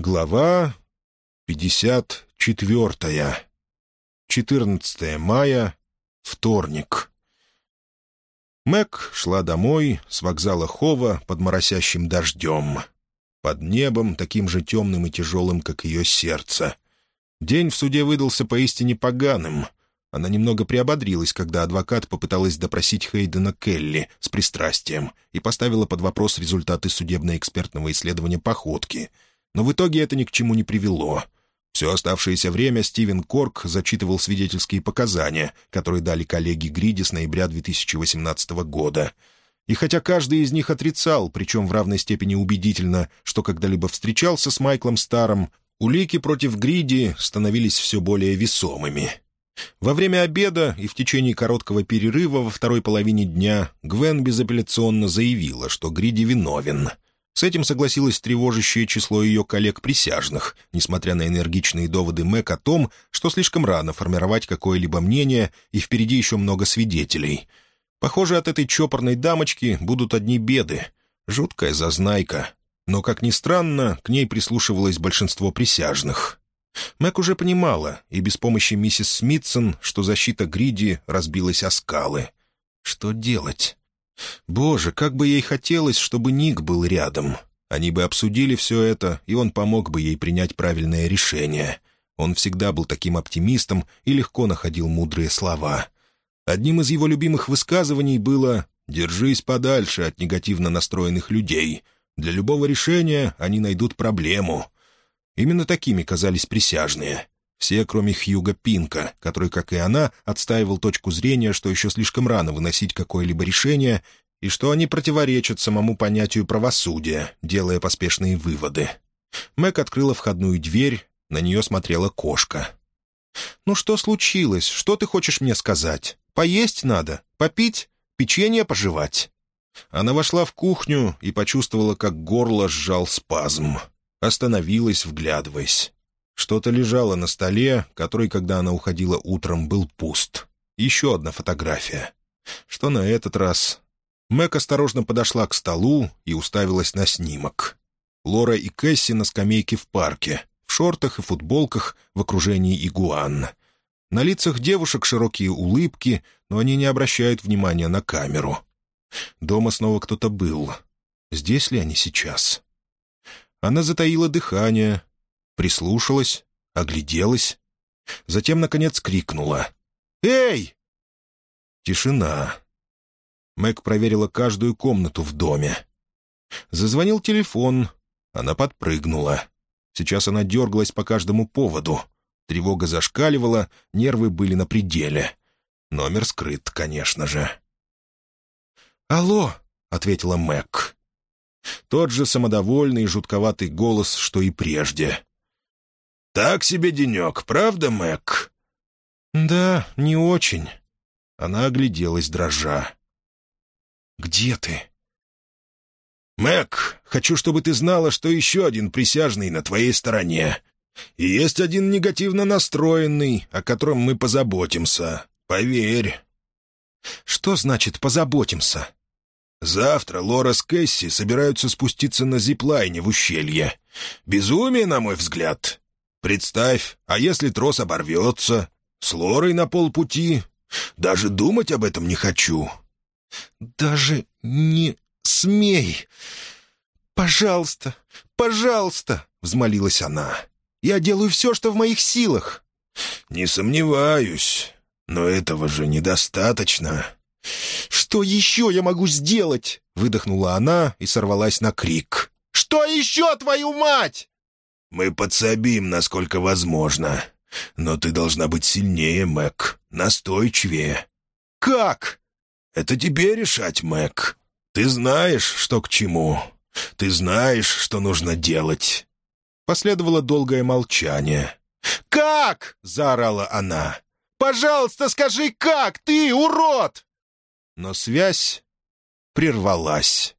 Глава 54. 14 мая. Вторник. Мэг шла домой с вокзала Хова под моросящим дождем. Под небом, таким же темным и тяжелым, как ее сердце. День в суде выдался поистине поганым. Она немного приободрилась, когда адвокат попыталась допросить Хейдена Келли с пристрастием и поставила под вопрос результаты судебно-экспертного исследования походки — но в итоге это ни к чему не привело. Все оставшееся время Стивен Корк зачитывал свидетельские показания, которые дали коллеги Гриди с ноября 2018 года. И хотя каждый из них отрицал, причем в равной степени убедительно, что когда-либо встречался с Майклом Старом, улики против Гриди становились все более весомыми. Во время обеда и в течение короткого перерыва во второй половине дня Гвен безапелляционно заявила, что Гриди виновен — с этим согласилось тревожащее число ее коллег-присяжных, несмотря на энергичные доводы Мэг о том, что слишком рано формировать какое-либо мнение, и впереди еще много свидетелей. Похоже, от этой чопорной дамочки будут одни беды. Жуткая зазнайка. Но, как ни странно, к ней прислушивалось большинство присяжных. Мэг уже понимала, и без помощи миссис Смитсон, что защита Гриди разбилась о скалы. Что делать? Боже, как бы ей хотелось, чтобы Ник был рядом. Они бы обсудили все это, и он помог бы ей принять правильное решение. Он всегда был таким оптимистом и легко находил мудрые слова. Одним из его любимых высказываний было «Держись подальше от негативно настроенных людей. Для любого решения они найдут проблему». Именно такими казались присяжные. Все, кроме Хьюга Пинка, который, как и она, отстаивал точку зрения, что еще слишком рано выносить какое-либо решение, и что они противоречат самому понятию правосудия, делая поспешные выводы. Мэг открыла входную дверь, на нее смотрела кошка. «Ну что случилось? Что ты хочешь мне сказать? Поесть надо? Попить? Печенье пожевать?» Она вошла в кухню и почувствовала, как горло сжал спазм. Остановилась, вглядываясь. Что-то лежало на столе, который, когда она уходила утром, был пуст. Еще одна фотография. Что на этот раз? Мэг осторожно подошла к столу и уставилась на снимок. Лора и Кэсси на скамейке в парке, в шортах и футболках в окружении игуан. На лицах девушек широкие улыбки, но они не обращают внимания на камеру. Дома снова кто-то был. Здесь ли они сейчас? Она затаила дыхание, прислушалась, огляделась, затем, наконец, крикнула. «Эй!» Тишина. Мэг проверила каждую комнату в доме. Зазвонил телефон. Она подпрыгнула. Сейчас она дергалась по каждому поводу. Тревога зашкаливала, нервы были на пределе. Номер скрыт, конечно же. «Алло!» — ответила Мэг. Тот же самодовольный и жутковатый голос, что и прежде. «Так себе денек, правда, Мэг?» «Да, не очень». Она огляделась, дрожа. «Где ты?» «Мэг, хочу, чтобы ты знала, что еще один присяжный на твоей стороне. И есть один негативно настроенный, о котором мы позаботимся. Поверь». «Что значит «позаботимся»?» «Завтра Лора с Кэсси собираются спуститься на зиплайне в ущелье. Безумие, на мой взгляд. Представь, а если трос оборвется? С Лорой на полпути? Даже думать об этом не хочу». «Даже не смей! Пожалуйста, пожалуйста!» — взмолилась она. «Я делаю все, что в моих силах». «Не сомневаюсь, но этого же недостаточно». «Что еще я могу сделать?» — выдохнула она и сорвалась на крик. «Что еще, твою мать?» «Мы подсобим, насколько возможно. Но ты должна быть сильнее, Мэг, настойчивее». «Как?» «Это тебе решать, Мэг. Ты знаешь, что к чему. Ты знаешь, что нужно делать». Последовало долгое молчание. «Как?» — заорала она. «Пожалуйста, скажи, как ты, урод!» Но связь прервалась.